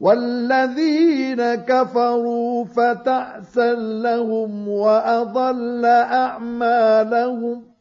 والذين كفروا فتعسا لهم وأضل أعمالهم